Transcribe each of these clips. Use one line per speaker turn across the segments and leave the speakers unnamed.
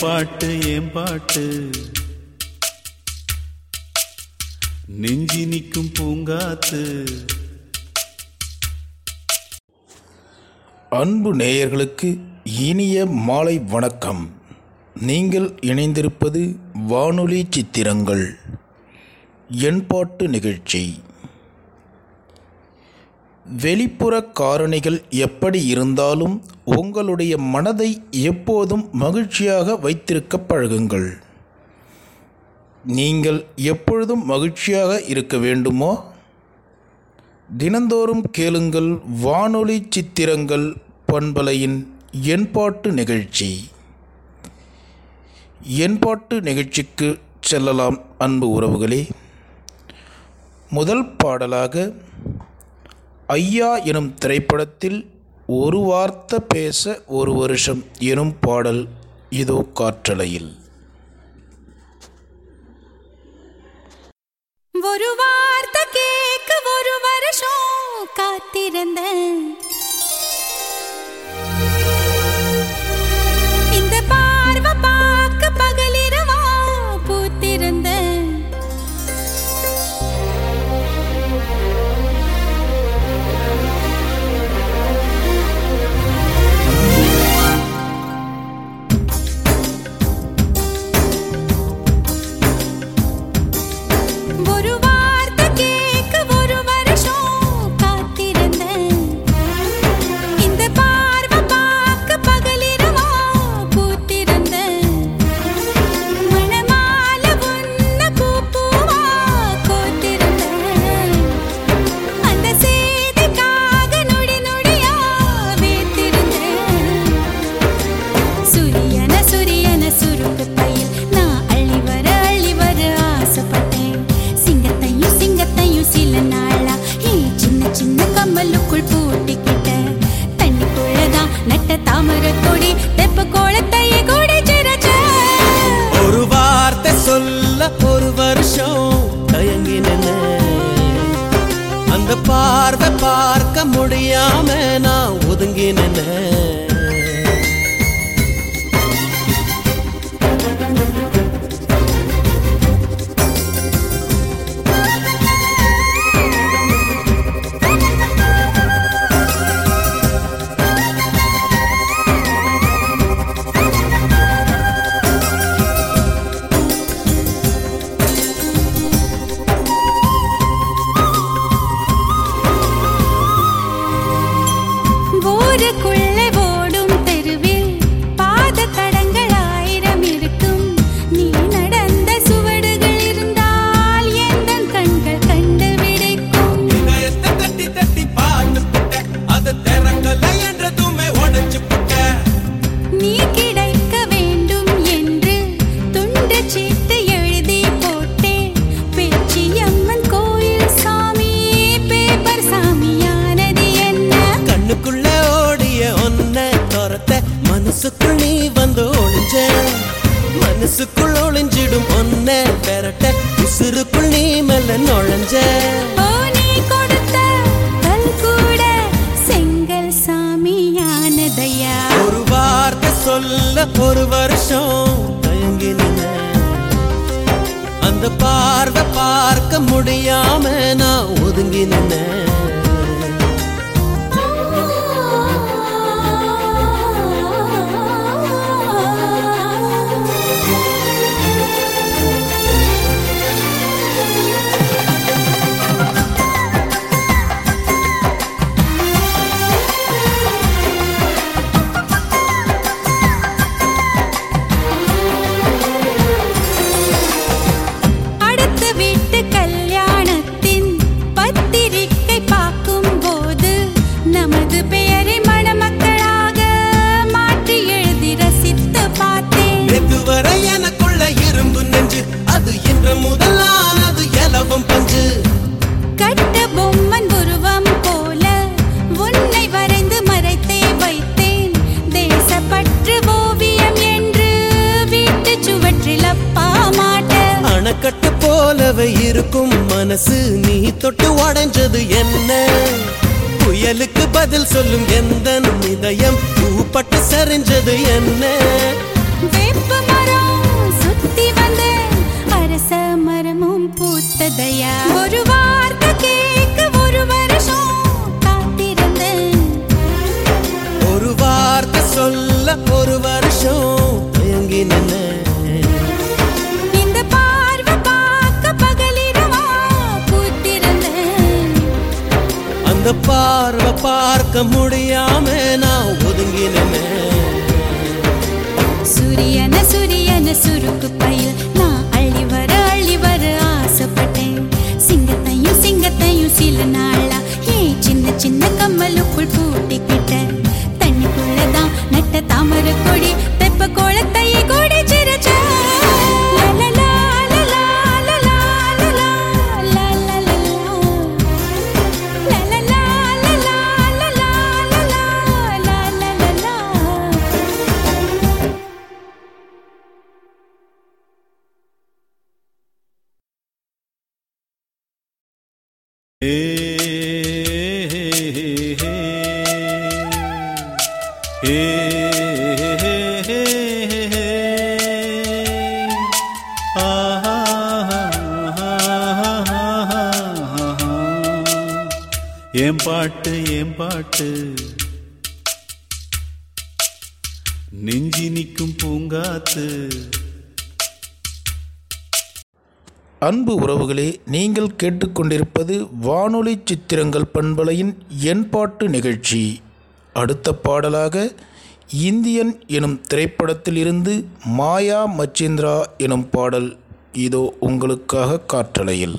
பாட்டு ஏன் பாட்டு? நெஞ்சி நிற்கும் பூங்காத்து.
அன்பு நேயர்களுக்கு இனிய மாலை வணக்கம். நீங்கள் இணைந்திருப்பது வானொலி சித்திரங்கள். எண்பாட்டு நிகழ்ச்சி. வெளிப்புற காரணிகள் எப்படி இருந்தாலும் உங்களுடைய மனதை எப்போதும் மகிழ்ச்சியாக வைத்திருக்க பழகுங்கள். நீங்கள் எப்பொழுதும் மகிழ்ச்சியாக இருக்க வேண்டுமோ? தினந்தோறும் கேளுங்கள் வானொலி சித்திரங்கள் பண்பலையின் எண்பாட்டு நிகழ்ச்சி. எண்பாட்டு நிகழ்ச்சிக்கு செல்லலாம் அன்பு உறவுகளே. முதல் பாடலாக ஐயா எனும் திரைப்படத்தில் ஒரு வார்த்தை பேச ஒரு வருஷம் எனும் பாடல் இதோ காற்றலையில்.
ஒரு வார்த்தை கேட்க ஒரு வருஷம் காத்திருந்தேன். தாமரக்கொடி தெப்ப கோலத்தையே கூடி
ஒரு வார்த்தை சொல்ல ஒரு வருஷம் தயங்கின அந்த பார்வை பார்க்க முடியாம நான் ஒதுங்கினேன்.
என்ன? வேப்ப மரம் சுத்தி வந்த அரச மரமும் பூத்ததையா? ஒரு வார்த்தை கேட்க ஒரு வருஷம் காத்திருந்த.
ஒரு வார்த்தை சொல்ல ஒரு வருஷம்
தயங்கின பார்வை பார்க்க
முடியாம நான் ஒதுங்கினேன்
சுரியன சுரியன சுருக்கு பயில். நான் அள்ளி வர அள்ளி வர ஆசைப்பட்டேன். சிங்கத்தையும் சிங்கத்தையும் சில நாளா ஏன் சின்ன சின்ன கம்மலுக்குள் பூட்டிக்கிட்டேன். தண்ணிக்குள்ளதான் நட்ட தாமரை கொடி தெப்ப கோலத்தையே கொடி
அன்பு உறவுகளே நீங்கள் கேட்டுக்கொண்டிருப்பது வானொலி சித்திரங்கள் பண்பலையின் எண்பாட்டு நிகழ்ச்சி. அடுத்த பாடலாக இந்தியன் எனும் திரைப்படத்தில் இருந்து மாயா மச்சேந்திரா எனும் பாடல் இதோ உங்களுக்காக காற்றலையில்.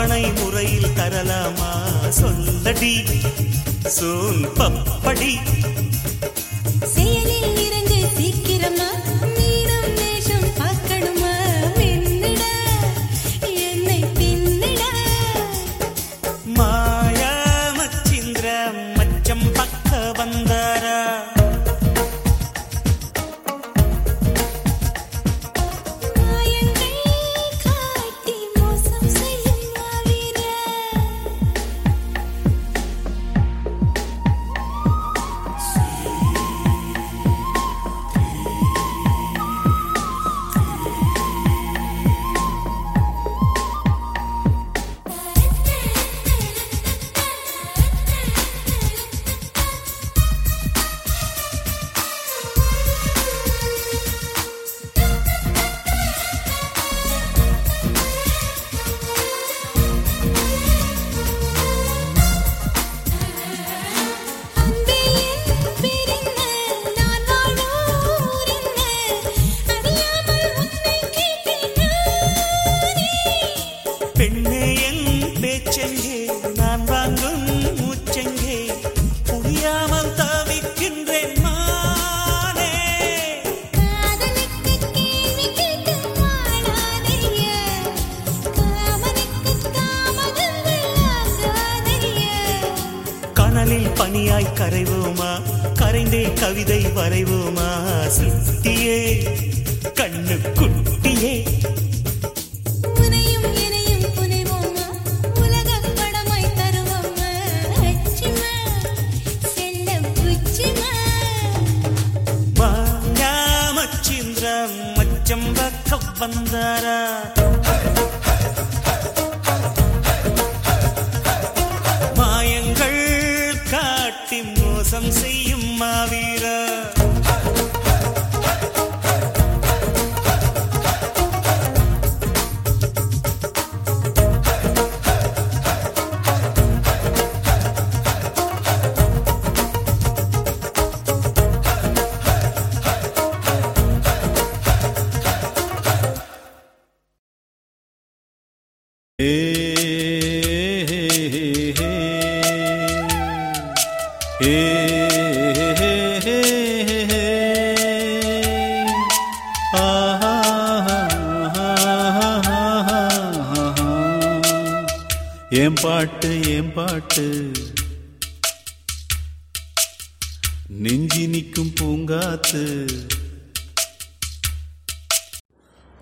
தவணை முறையில் தரலாமா? சொல்லடி.
சோன் பப்படி.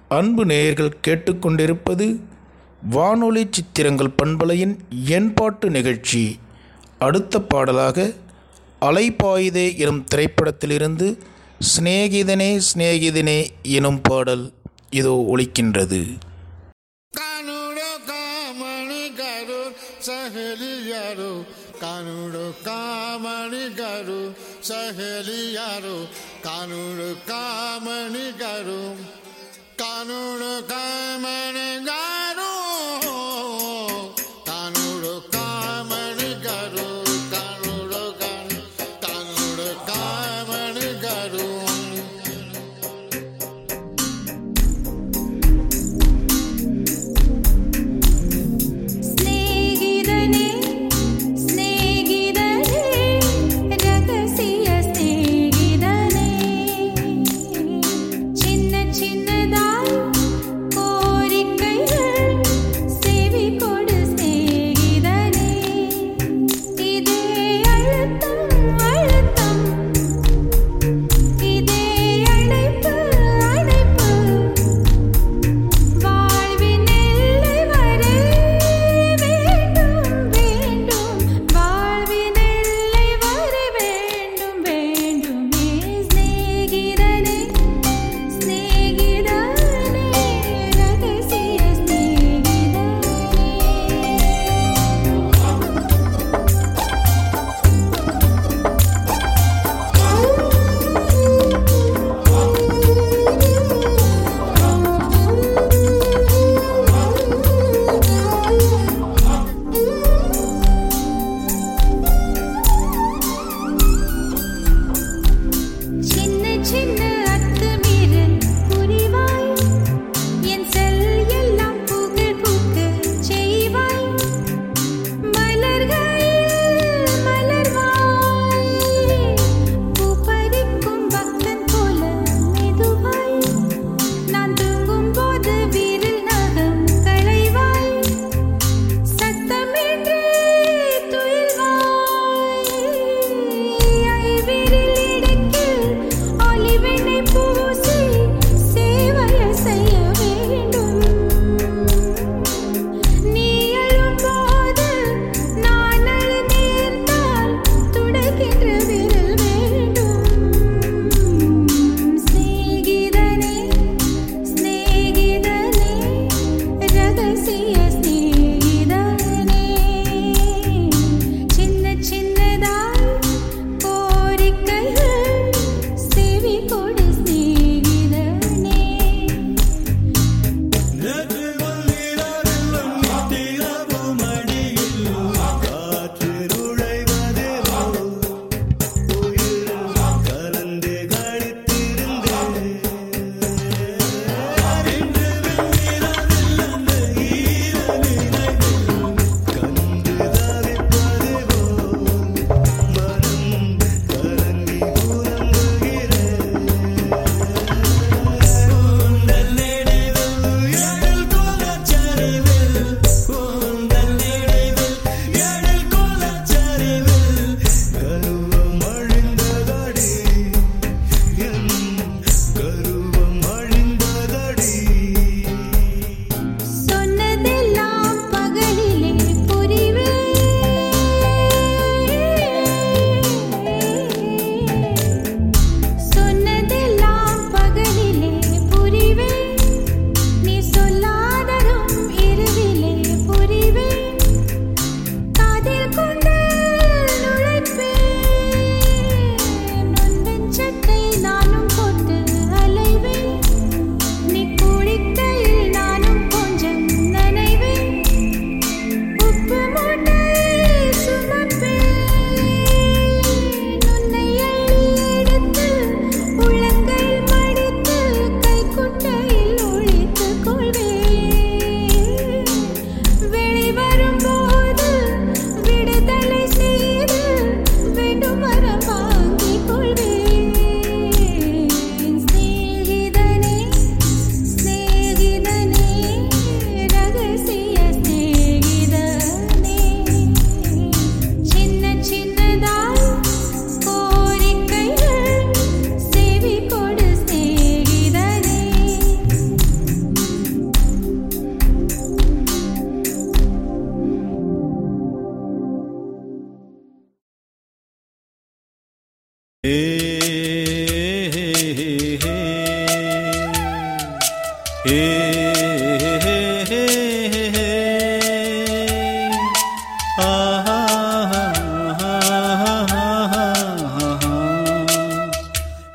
அன்பு
நேயர்கள் கேட்டுக்கொண்டிருப்பது வானொலி சித்திரங்கள் பண்பலையின் எண்பாட்டு நிகழ்ச்சி. அடுத்த பாடலாக அலைபாயுதே எனும் திரைப்படத்திலிருந்து சிநேகிதனே சிநேகிதனே எனும் பாடல் இதோ
ஒழிக்கின்றது சகலியாரோ கானுடோ காமணி
கரு சகலியாரோ கானுடோ காமணி கரும் கருணு கமன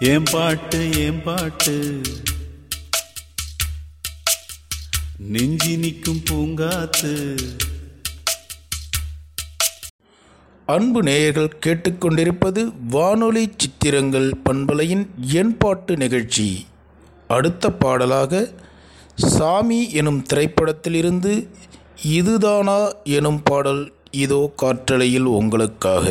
ஏம் பாட்டு ஏம் பாட்டு நெஞ்சி நிற்கும் பூங்காத்து
அன்பு நேயர்கள் கேட்டுக்கொண்டிருப்பது வானொலி சித்திரங்கள் பண்பலையின் எண்பாட்டு நிகழ்ச்சி. அடுத்த பாடலாக சாமி எனும் திரைப்படத்திலிருந்து இதுதானா எனும் பாடல் இதோ காற்றலையில் உங்களுக்காக.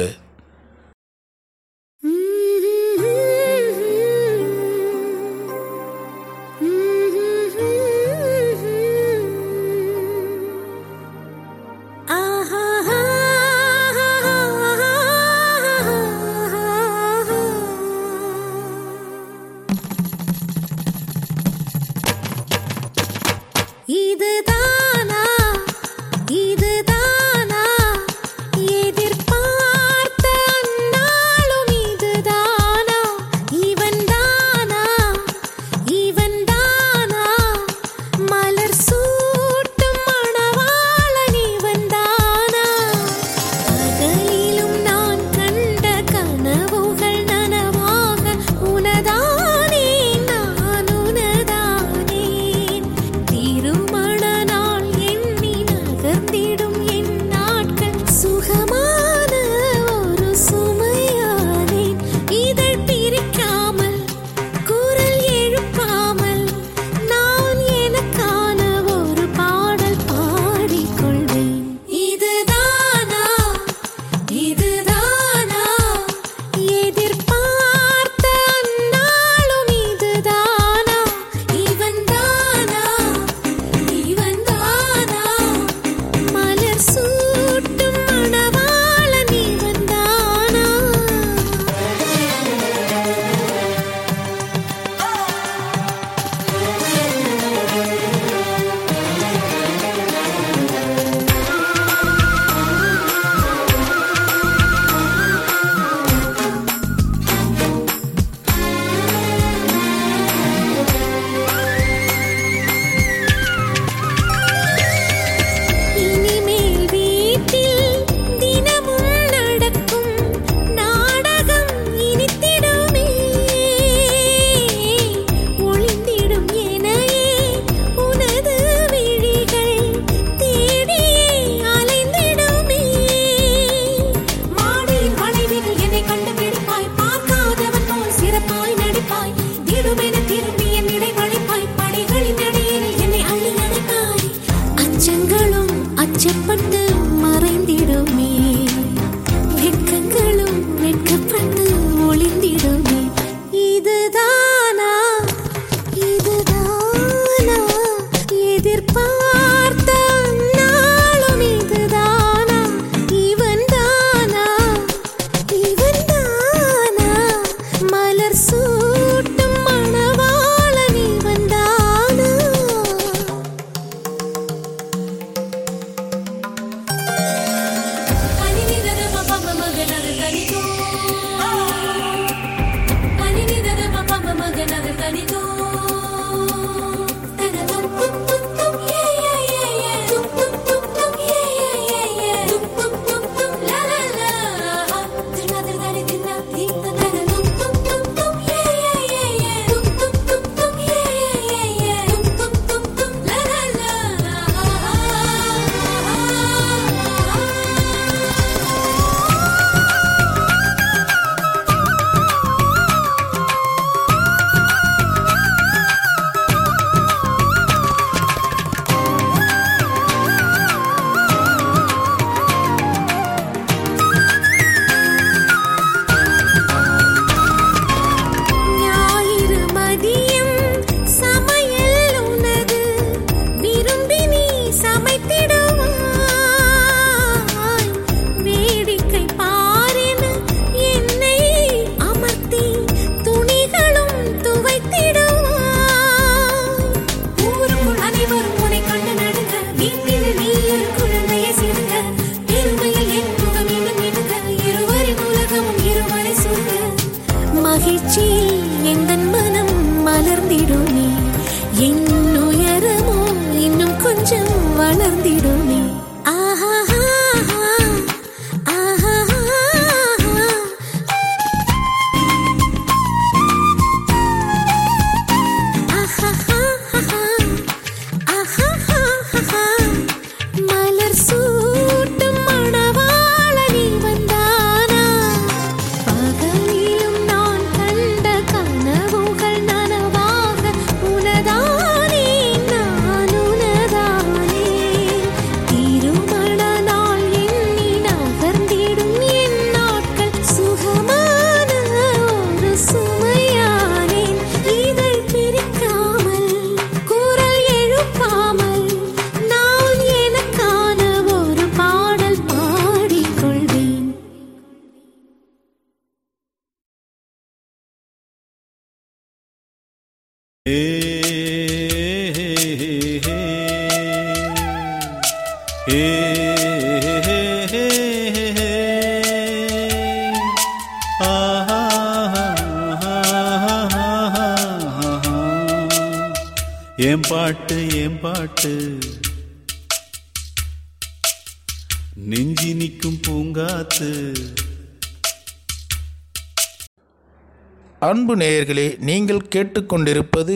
அன்பு நேயர்களே நீங்கள் கேட்டுக்கொண்டிருப்பது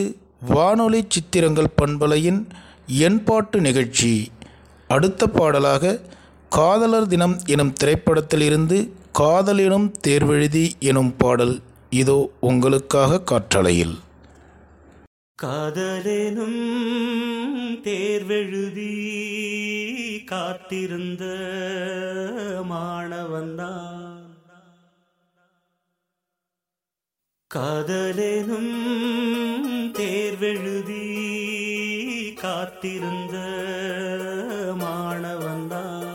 வானொலி சித்திரங்கள் பண்பலையின் எண்பாட்டு நிகழ்ச்சி. அடுத்த பாடலாக காதலர் தினம் எனும் திரைப்படத்திலிருந்து காதலினும் தேர்வெழுதி எனும் பாடல் இதோ உங்களுக்காக காற்றலையில்.
காதலெனும் தேர்வெழுதி காத்திருந்த மாணவன்தான் காதலெனும் தேர்வெழுதி காத்திருந்த மாணவன்தான்.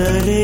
காதலே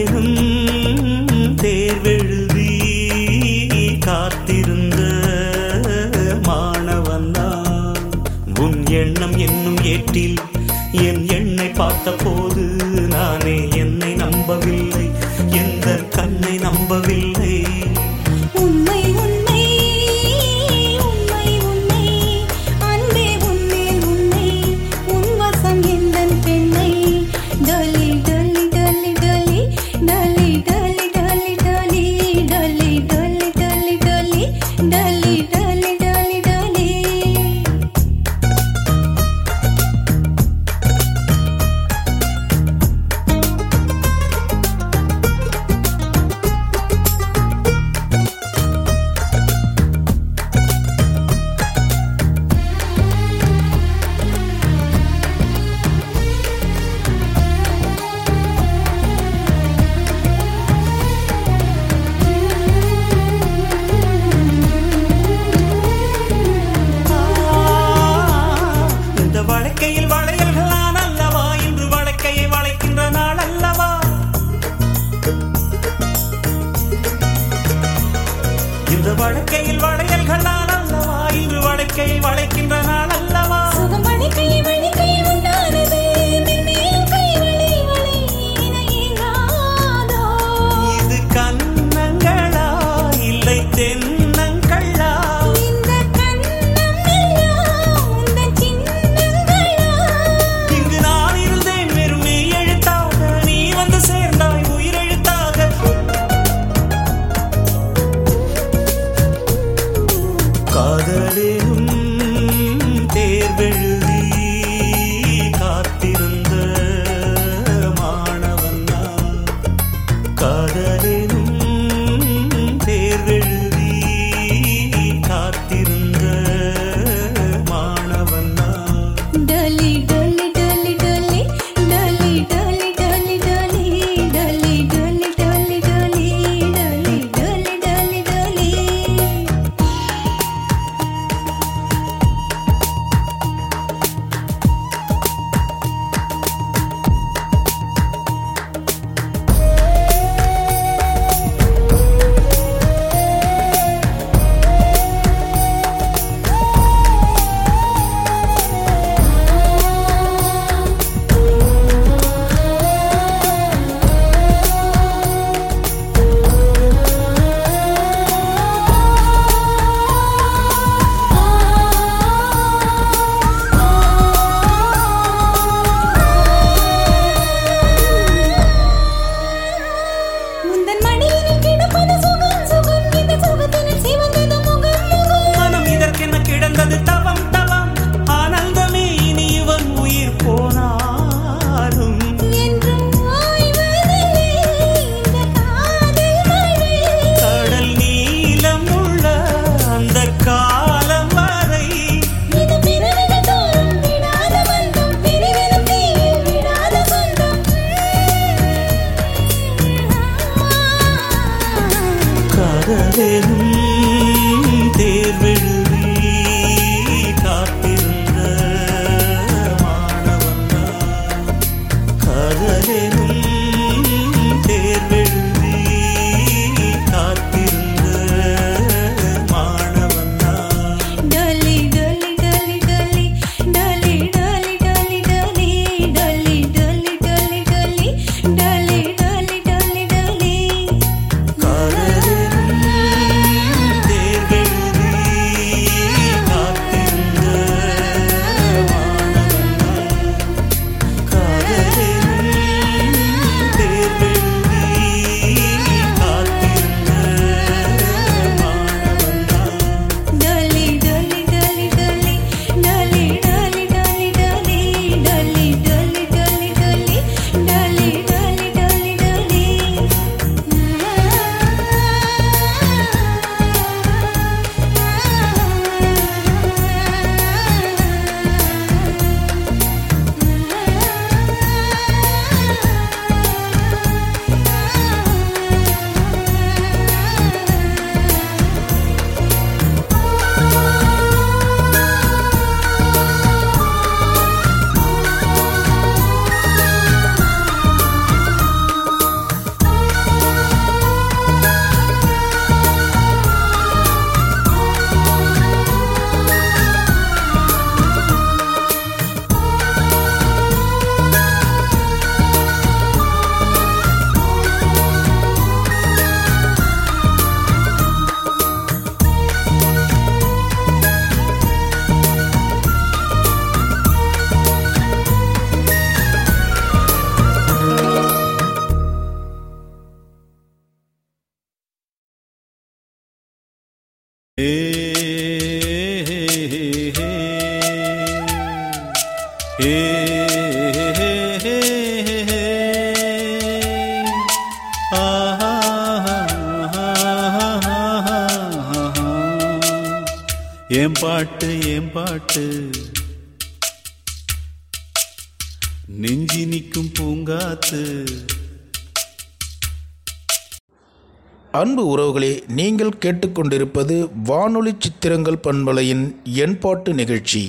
அன்பு
உறவுகளே நீங்கள் கேட்டுக்கொண்டிருப்பது வானொலி சித்திரங்கள் பண்பலையின் எண்பாட்டு நிகழ்ச்சி.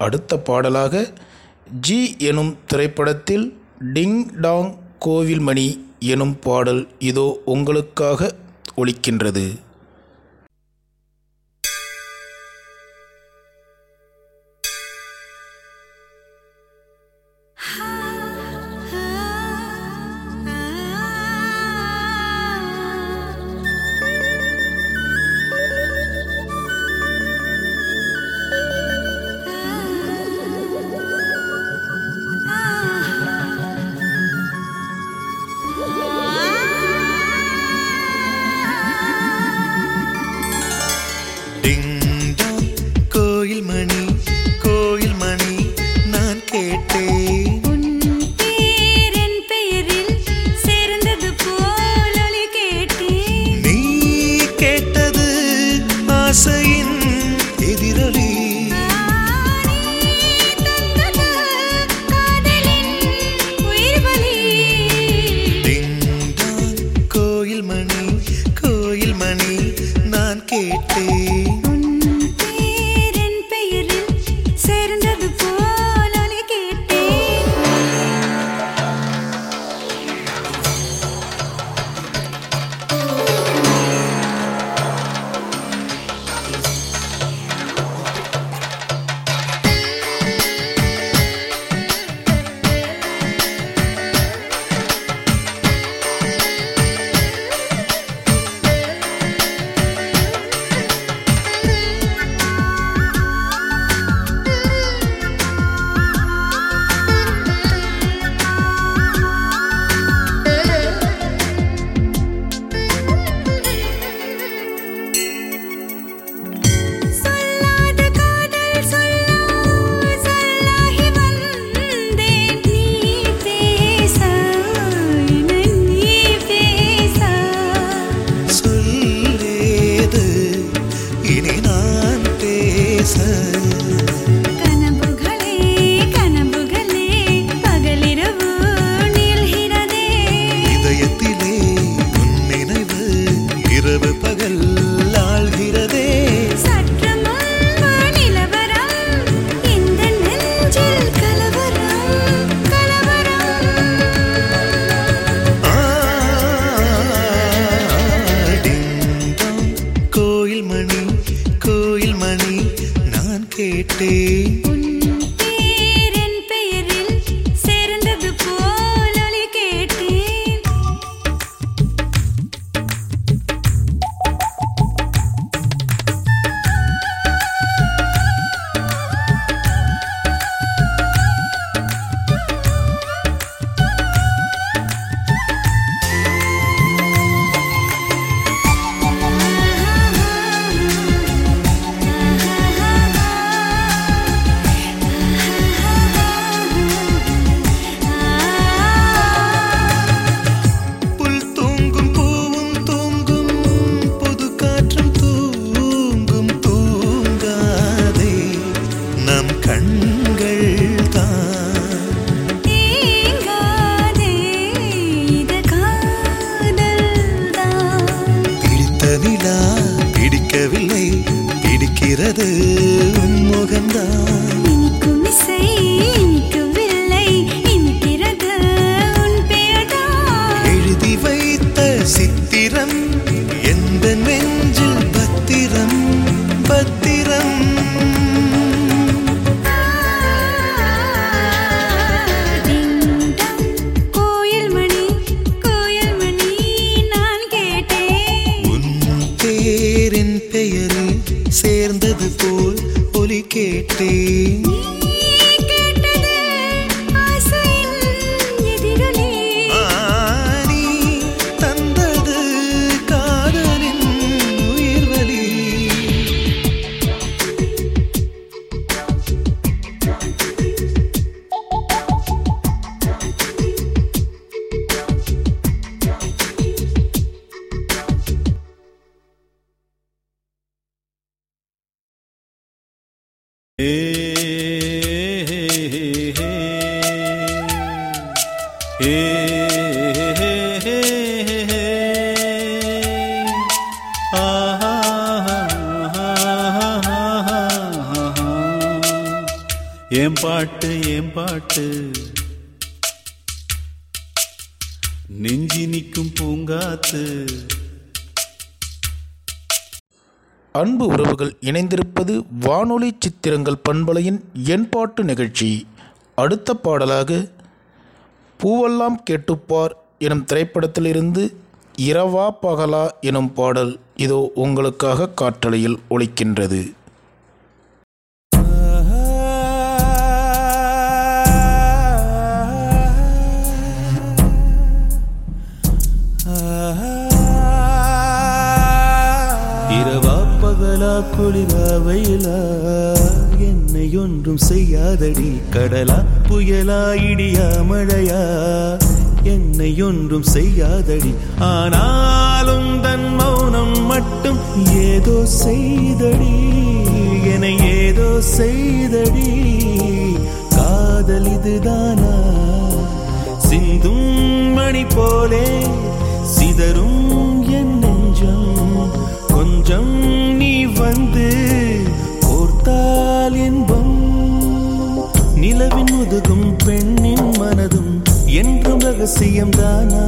அடுத்த பாடலாக ஜி எனும் திரைப்படத்தில் டிங் டாங் கோவில் எனும் பாடல் இதோ உங்களுக்காக ஒழிக்கின்றது வானொலி சித்திரங்கள் பண்பலையின் எண்பாட்டு நிகழ்ச்சி. அடுத்த பாடலாக பூவெல்லாம் கேட்டுப்பார் எனும் திரைப்படத்திலிருந்து இரவா பகலா எனும் பாடல் இதோ உங்களுக்காக காற்றலையில் ஒலிக்கின்றது.
குளிரா வெயிலா என்னை ஒன்றும் செய்யாதடி. கடலா புயலா இடியா மழையா என்னை ஒன்றும் செய்யாதடி. ஆனாலும் தன் மௌனம் மட்டும் ஏதோ செய்தடி என ஏதோ செய்தடி. காதல் இதுதானா? சிந்தும் மணி போலே சிதறும் கொஞ்சம் நீ வந்து கோர்த்தால் இன்பம். நிலவின் முதுகும் பெண்ணின் மனதும் என்றும் ரகசியம்தானா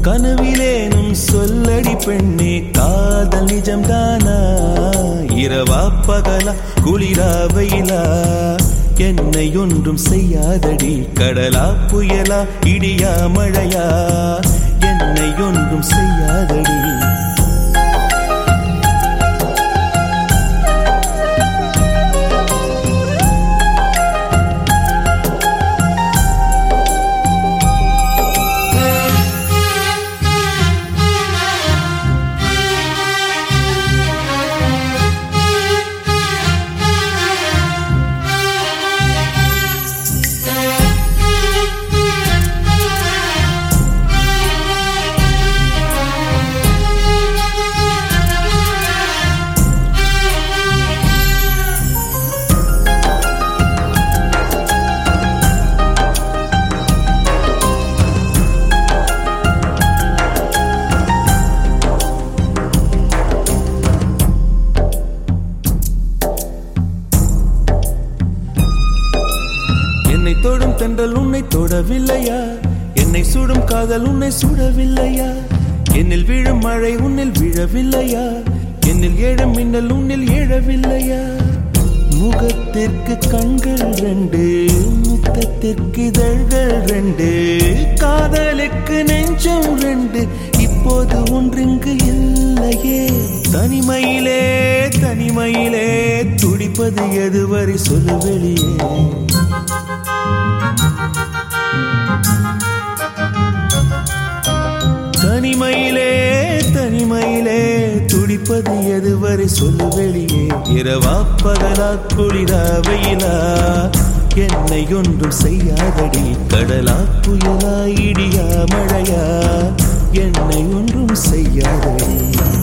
கனவிலேனும் சொல்லடி பெண்ணே காதல் நிஜம்தானா இரவா பகலா குளிரா வெயிலா? என்னை ஒன்றும் செய்யாதடி கடலா புயலா இடியா மழையா? என்னை ஒன்றும் செய்யாதடி. துடிப்பது எதுவரை சொல்லு வெளியே. இரவா பகலா குளிரா வெயிலா? என்னை ஒன்றும் செய்யாதடி. கடலா புயலா இடியா மழையா? என்னை ஒன்றும் செய்யாதடி.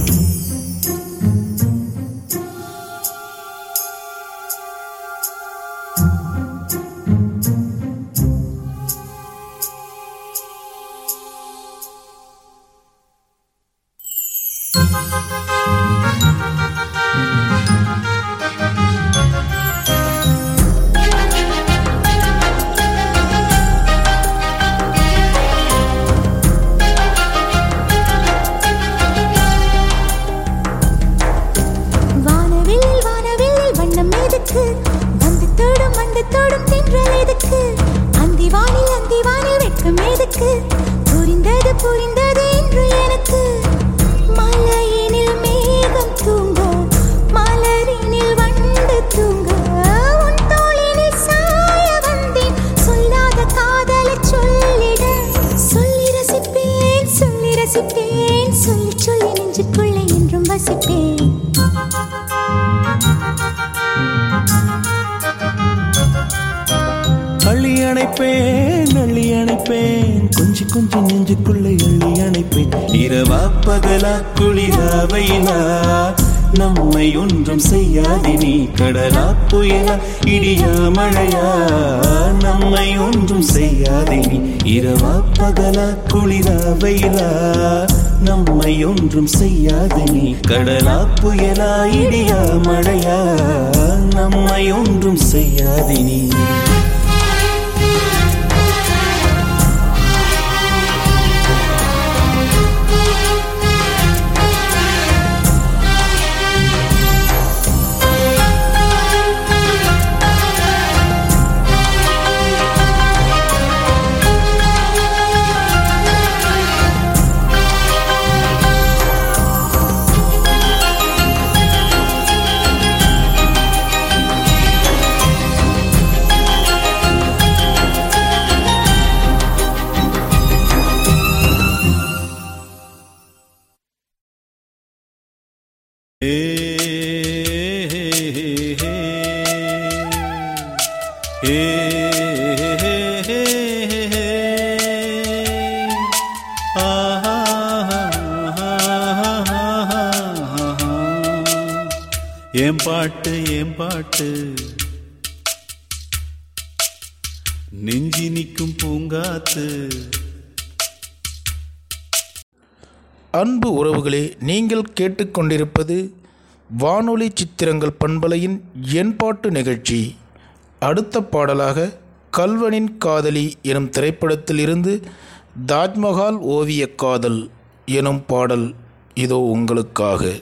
அணைப்பேன் அள்ளி அணைப்பேன். கொஞ்சி கொஞ்சி நெஞ்சுக்குள்ளே அள்ளி அணைப்பேன். இரவா பகலா குளிரா வெயிலா. நம்மை ஒன்றும் செய்யாதே நீ கடலா புயலா இடியா மழையா. நம்மை ஒன்றும் செய்யாதே நீ இரவா பகலா குளிரா வெயிலா. நம்மை ஒன்றும் செய்யாதே நீ கடலா புயலா இடியா மழையா. நம்மை ஒன்றும் செய்யாதே நீ.
ஏன் பாட்டு ஏன் பாட்டு? நெஞ்சி நிற்கும் பூங்காத்து.
அன்பு உறவுகளே நீங்கள் கேட்டுக்கொண்டிருப்பது வானொலி சித்திரங்கள் பண்பலையின் என்பாட்டு நிகழ்ச்சி. அடுத்த பாடலாக கல்வனின் காதலி எனும் திரைப்படத்தில் இருந்து தாஜ்மஹால் ஓவிய காதல் எனும் பாடல் இதோ உங்களுக்காக.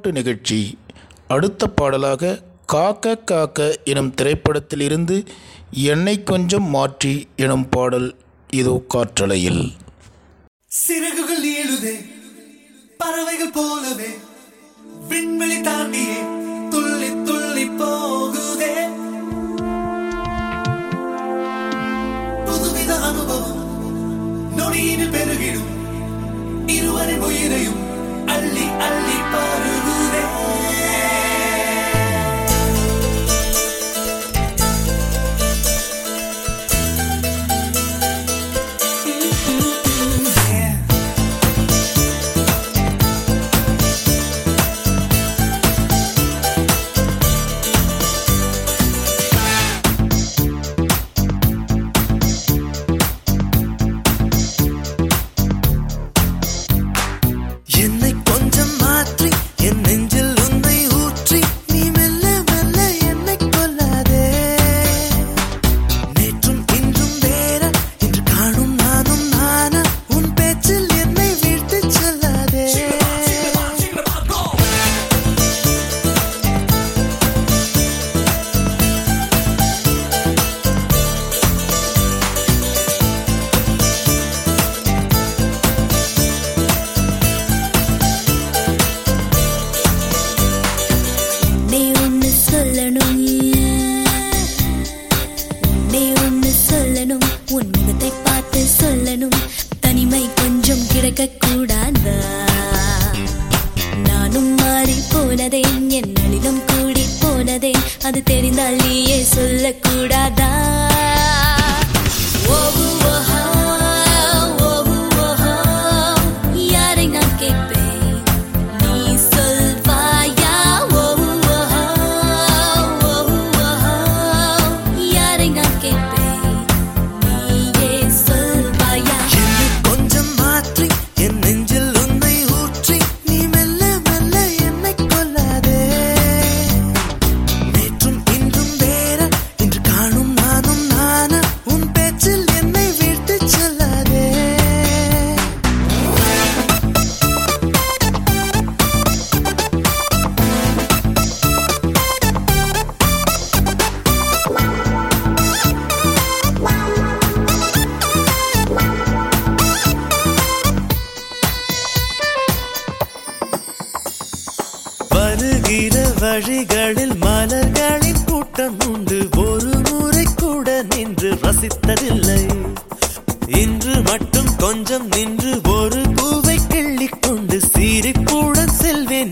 பாராட்டு நிகழ்ச்சி. அடுத்த பாடலாக காக்க காக்க எனும் திரைப்படத்திலிருந்து என்னை கொஞ்சம் மாற்றி எனும் பாடல் இதோ காற்றலையில்.
சிறகுகள் ஏழுதே பறவைகள் போலவே விண்வெளி தாண்டியே துள்ளி துள்ளி போகும்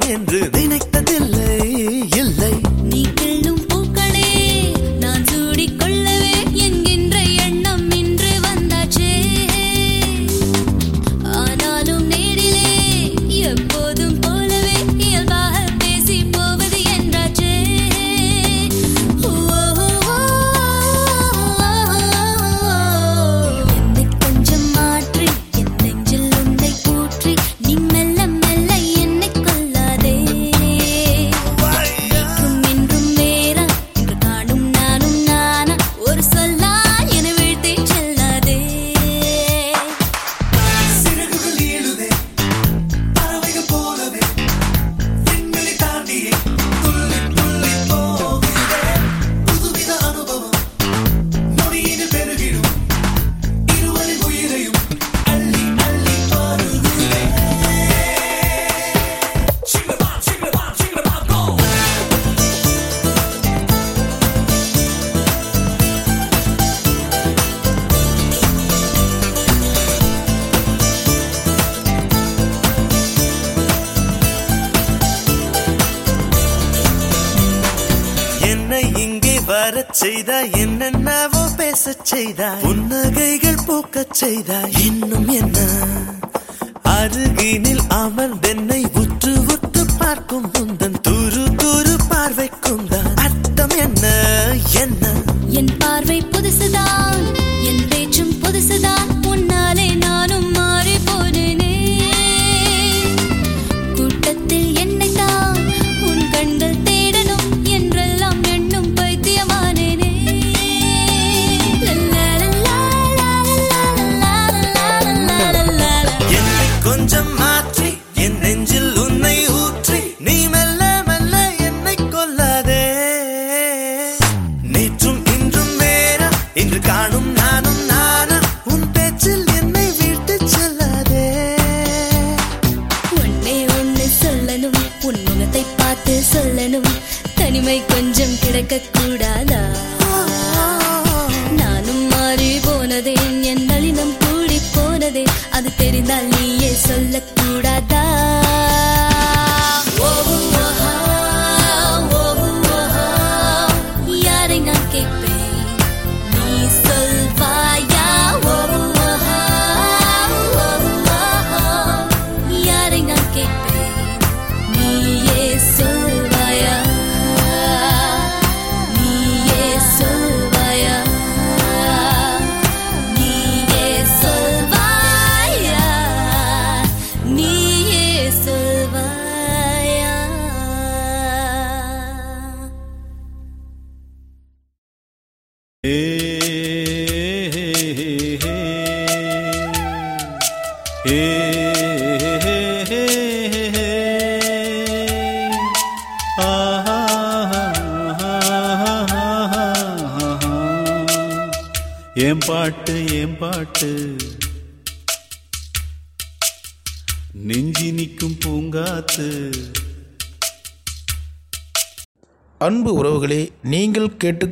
என்று நினைத்த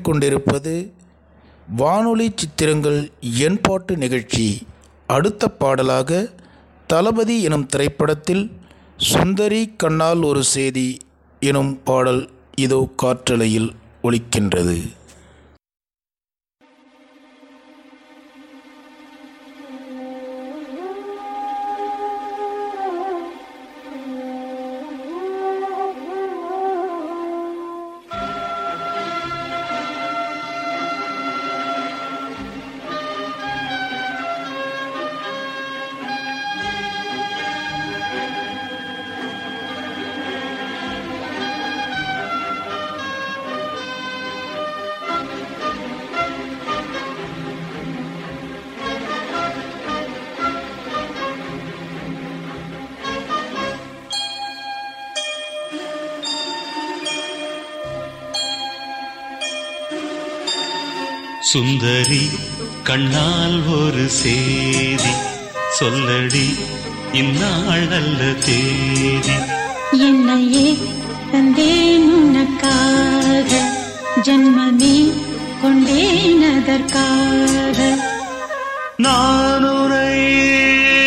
கேட்டுக்கொண்டிருப்பது வானொலி சித்திரங்கள் என்பாட்டு நிகழ்ச்சி. அடுத்த பாடலாக தளபதி எனும் திரைப்படத்தில் சுந்தரி கண்ணால் ஒரு செய்தி எனும் பாடல் இதோ காற்றலையில் ஒலிக்கின்றது.
சுந்தரி கண்ணால் ஒரு சேதி. சொல்லடி இந்நாள் அல்ல தேதி.
என்னையே தந்தேன் உனக்காக. ஜன்மமே கொண்டேன் அதற்காக.
நான் உரை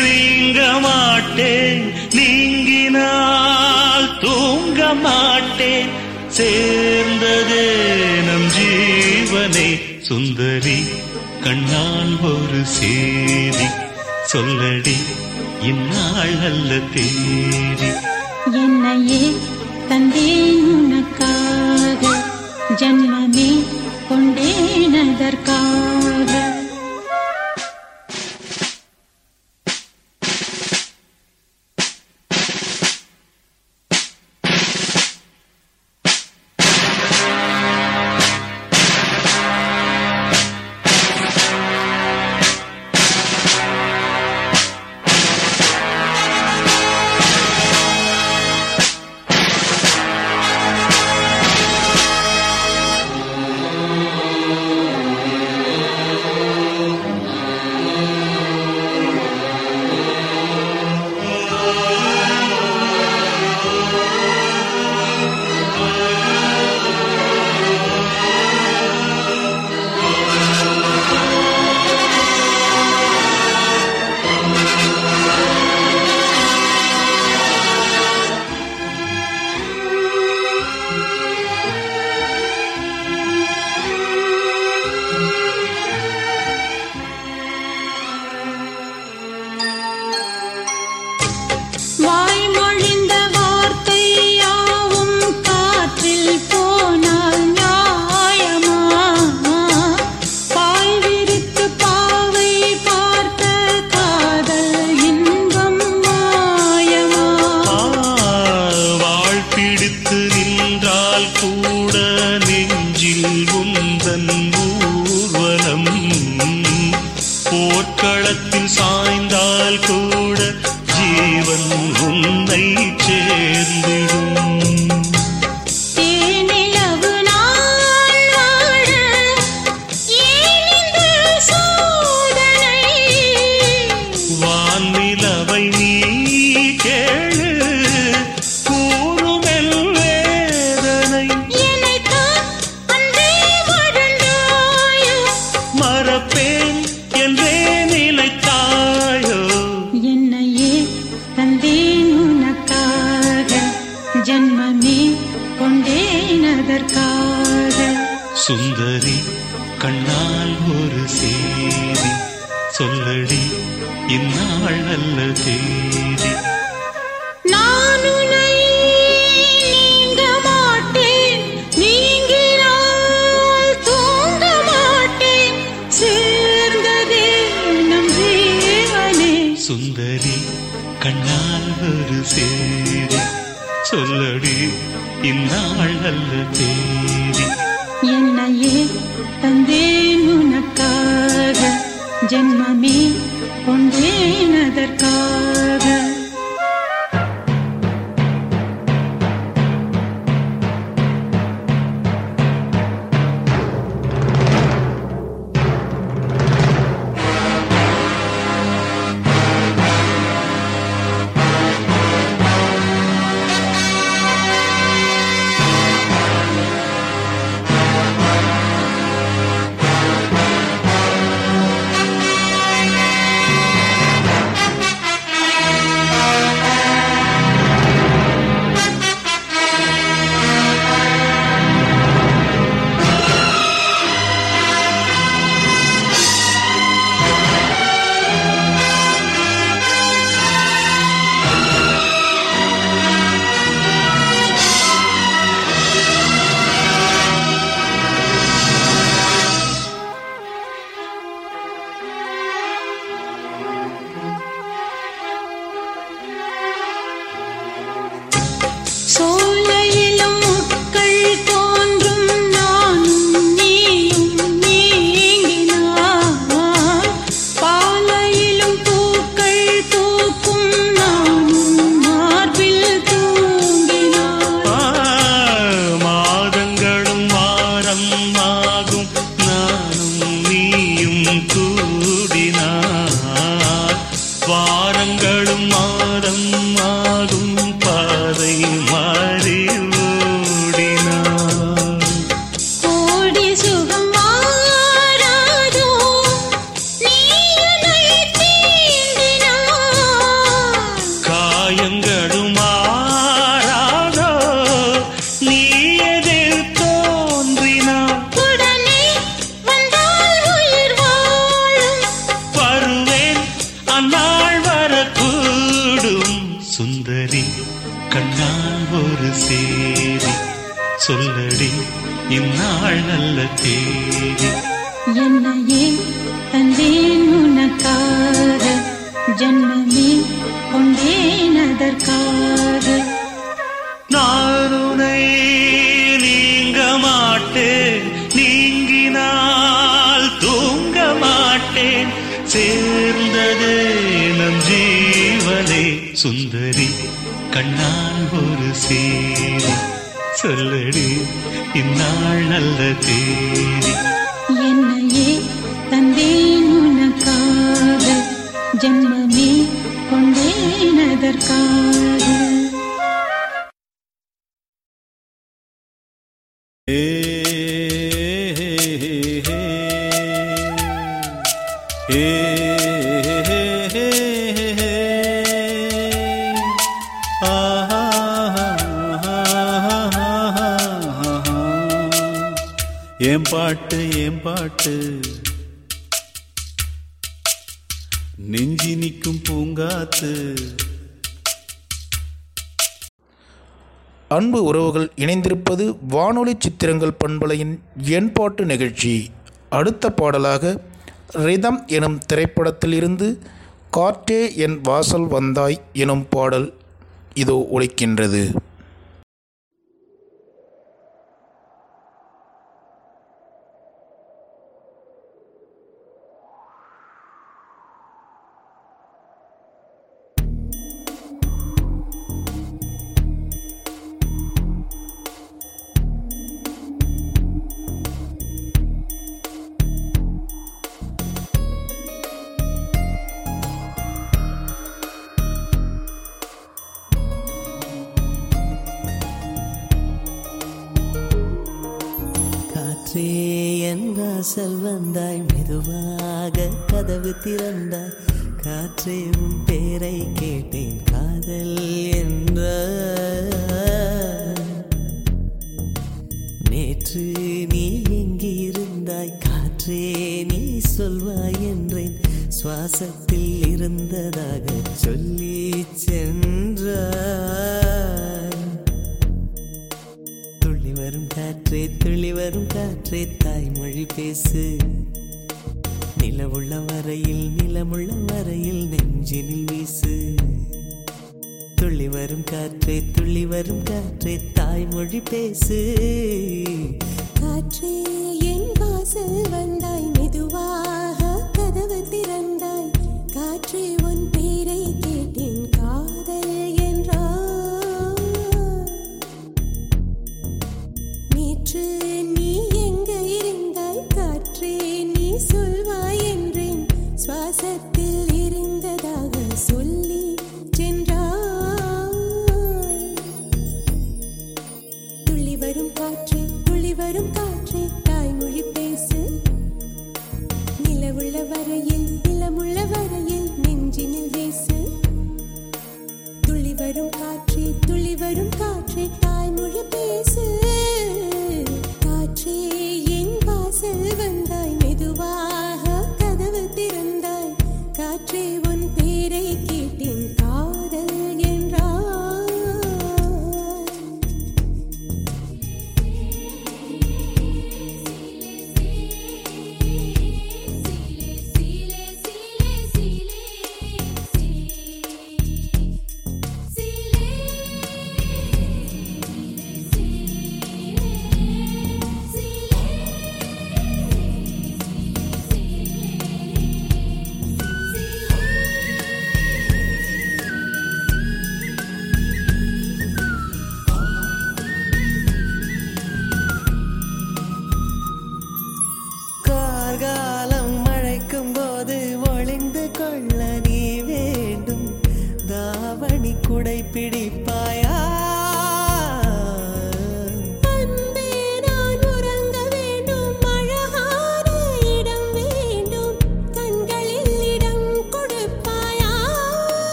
நீங்க மாட்டேன் நீங்கினால் தூங்க மாட்டேன் சேர்ந்ததே நம் ஜீவனை சுந்தரி கண்ணால் ஒரு சேரி. சொல்லடி இந்நாள்
அல்ல தேரி.
சுந்தரி கண்ணால் ஒரு சேரி. சொல்லடி இந்நாள் அல்ல தேடி
என்னையே தந்தேன் உனக்காக? ஜென்மமே கொண்டேன் அதற்காக.
சொல்லடி இந்நாள் நல்ல தேதி.
என்னையே தந்தேன் உனக்காக ஜென்மமே கொண்டேன்
சித்திரங்கள் பண்பலையின் எண்பாட்டு நிகழ்ச்சி. அடுத்த பாடலாக ரிதம் எனும் திரைப்படத்திலிருந்து காற்றே என் வாசல் வந்தாய் எனும் பாடல் இதோ
உழைக்கின்றது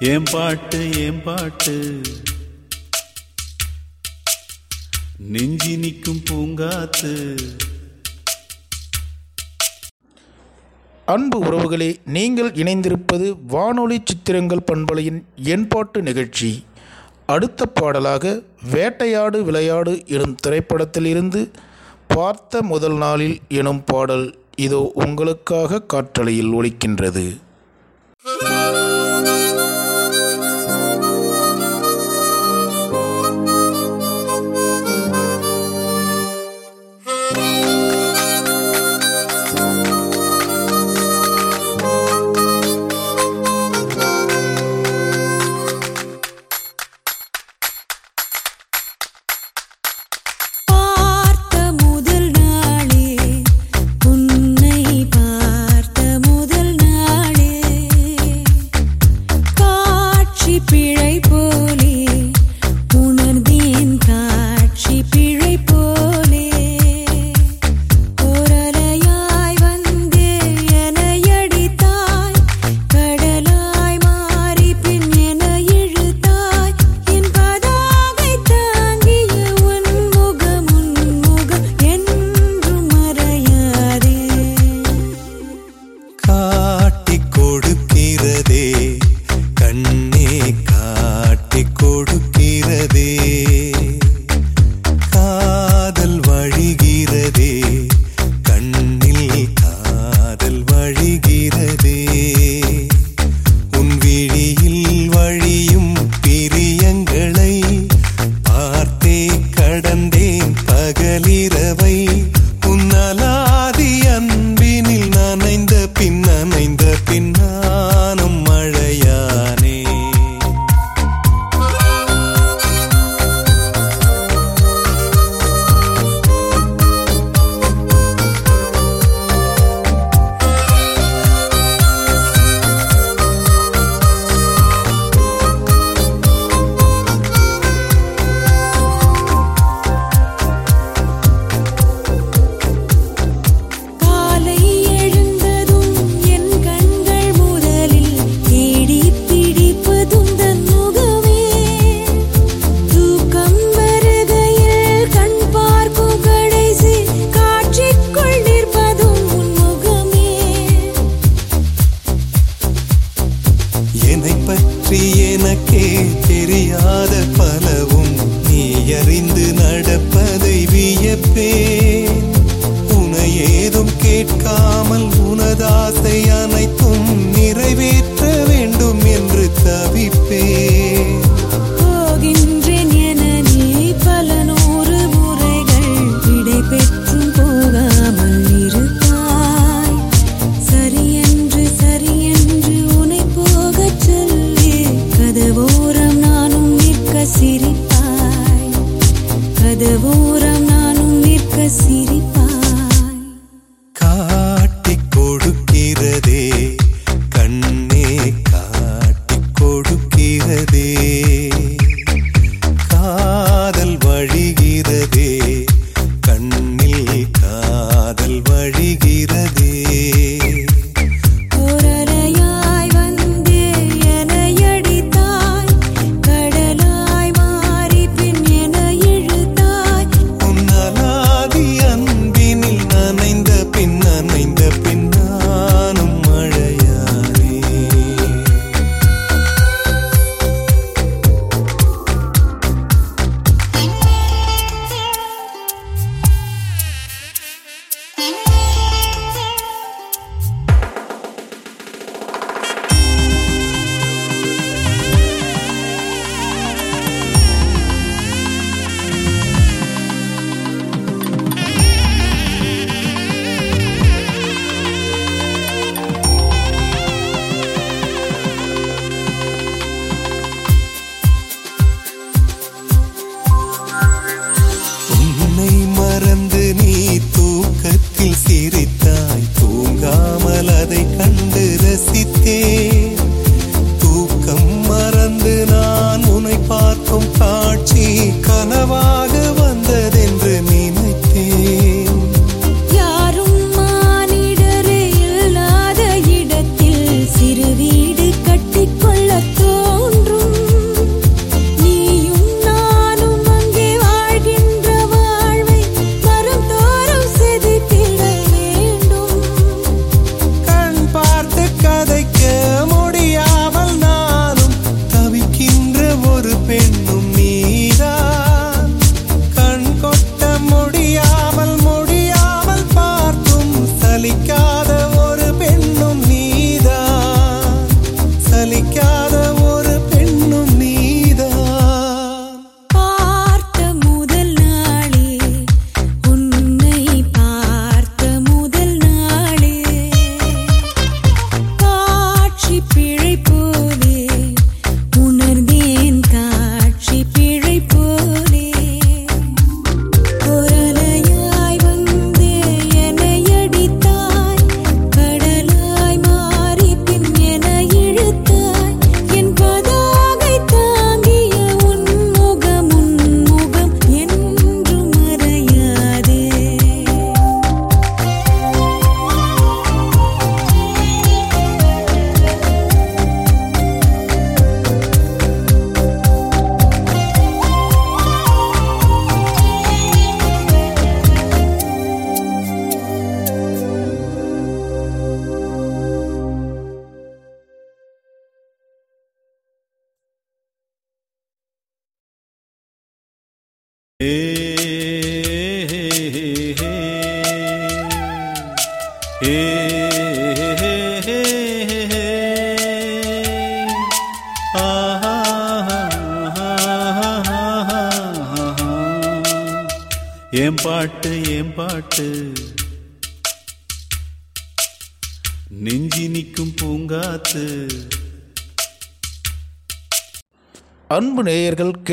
ஏன் பாட்டு ஏன் பாட்டு. நெஞ்சி நிற்கும் பூங்காத்து.
அன்பு உறவுகளே நீங்கள் இணைந்திருப்பது வானொலி சித்திரங்கள் பண்பலையின் எண்பாட்டு நிகழ்ச்சி. அடுத்த பாடலாக வேட்டையாடு விளையாடு எனும் திரைப்படத்திலிருந்து பார்த்த முதல் நாளில் எனும் பாடல் இதோ உங்களுக்காக காற்றலையில் ஒழிக்கின்றது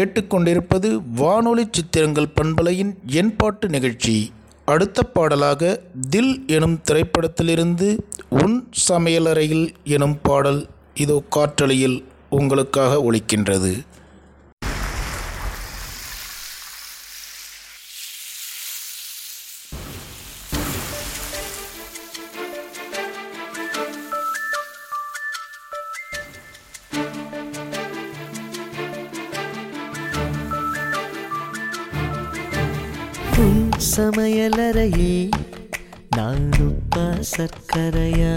கேட்டுக்கொண்டிருப்பது வானொலி சித்திரங்கள் பண்பலையின் எண்பாட்டு நிகழ்ச்சி. அடுத்த பாடலாக தில் எனும் திரைப்படத்திலிருந்து உன் சமையலறையில் எனும் பாடல் இதோ காற்றலையில் உங்களுக்காக
ஒழிக்கின்றது சமையலறையில் நானுப்பா சர்க்கரையா?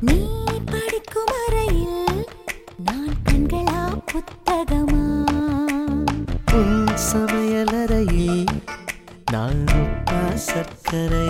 நீ படிக்கும் அறையில் நான் கண்களா புத்தகமா?
உன் சமையலறையில் நானுப்பா சர்க்கரையா?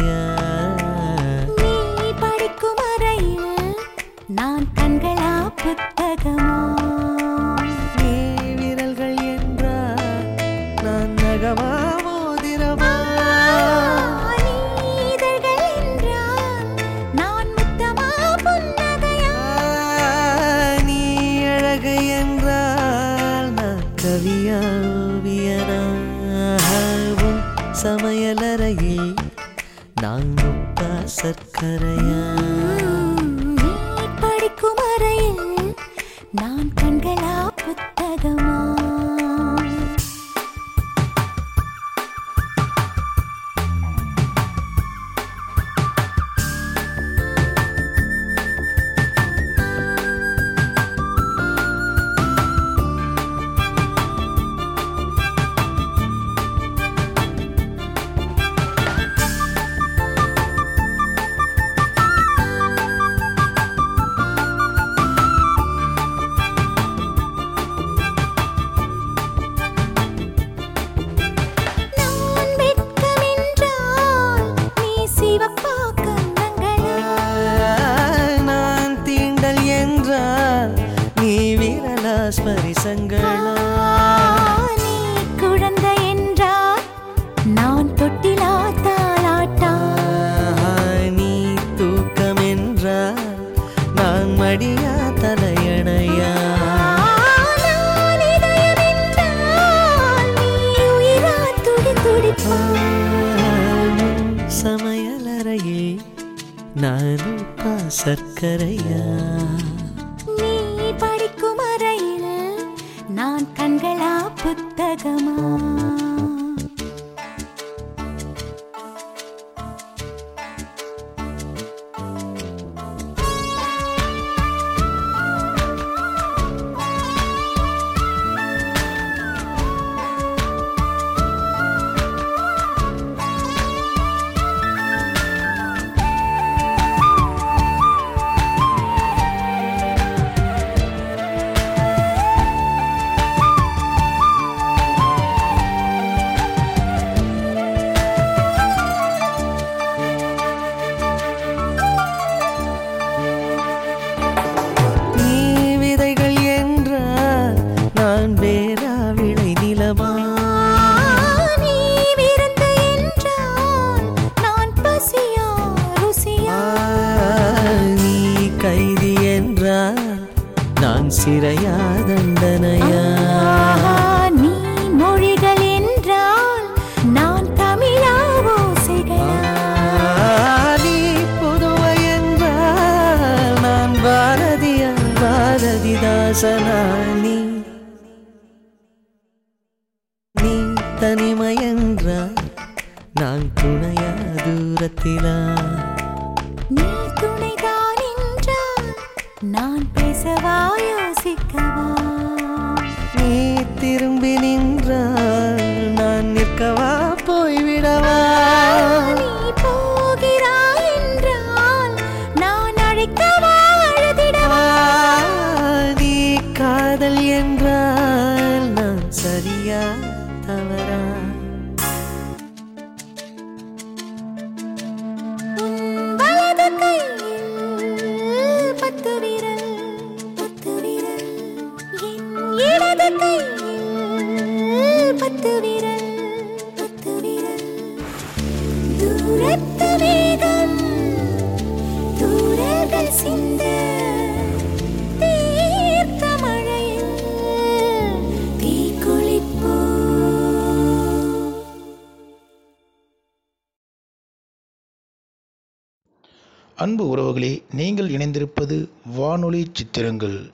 சித்திரங்கள்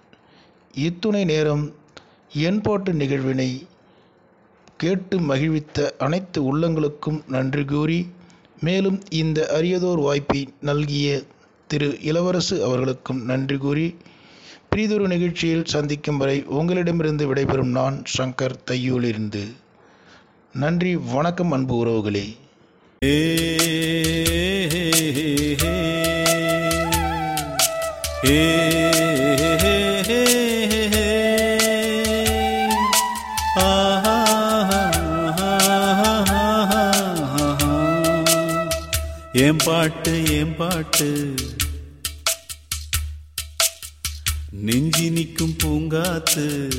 இத்துணை நேரம் என்பாட்டு நிகழ்வினை கேட்டு மகிழ்வித்த அனைத்து உள்ளங்களுக்கும் நன்றி கூறி மேலும் இந்த அரியதோர் வாய்ப்பை நல்கிய திரு இளவரசு அவர்களுக்கும் நன்றி கூறி பிரிதொரு நிகழ்ச்சியில் சந்திக்கும் வரை உங்களிடமிருந்து விடைபெறும் நான் சங்கர் தையூலிருந்து நன்றி வணக்கம் அன்பு உறவுகளே ஏ
ஏன் பாட்டு ஏன் பாட்டு. நெஞ்சி நிற்கும் பூங்காத்து.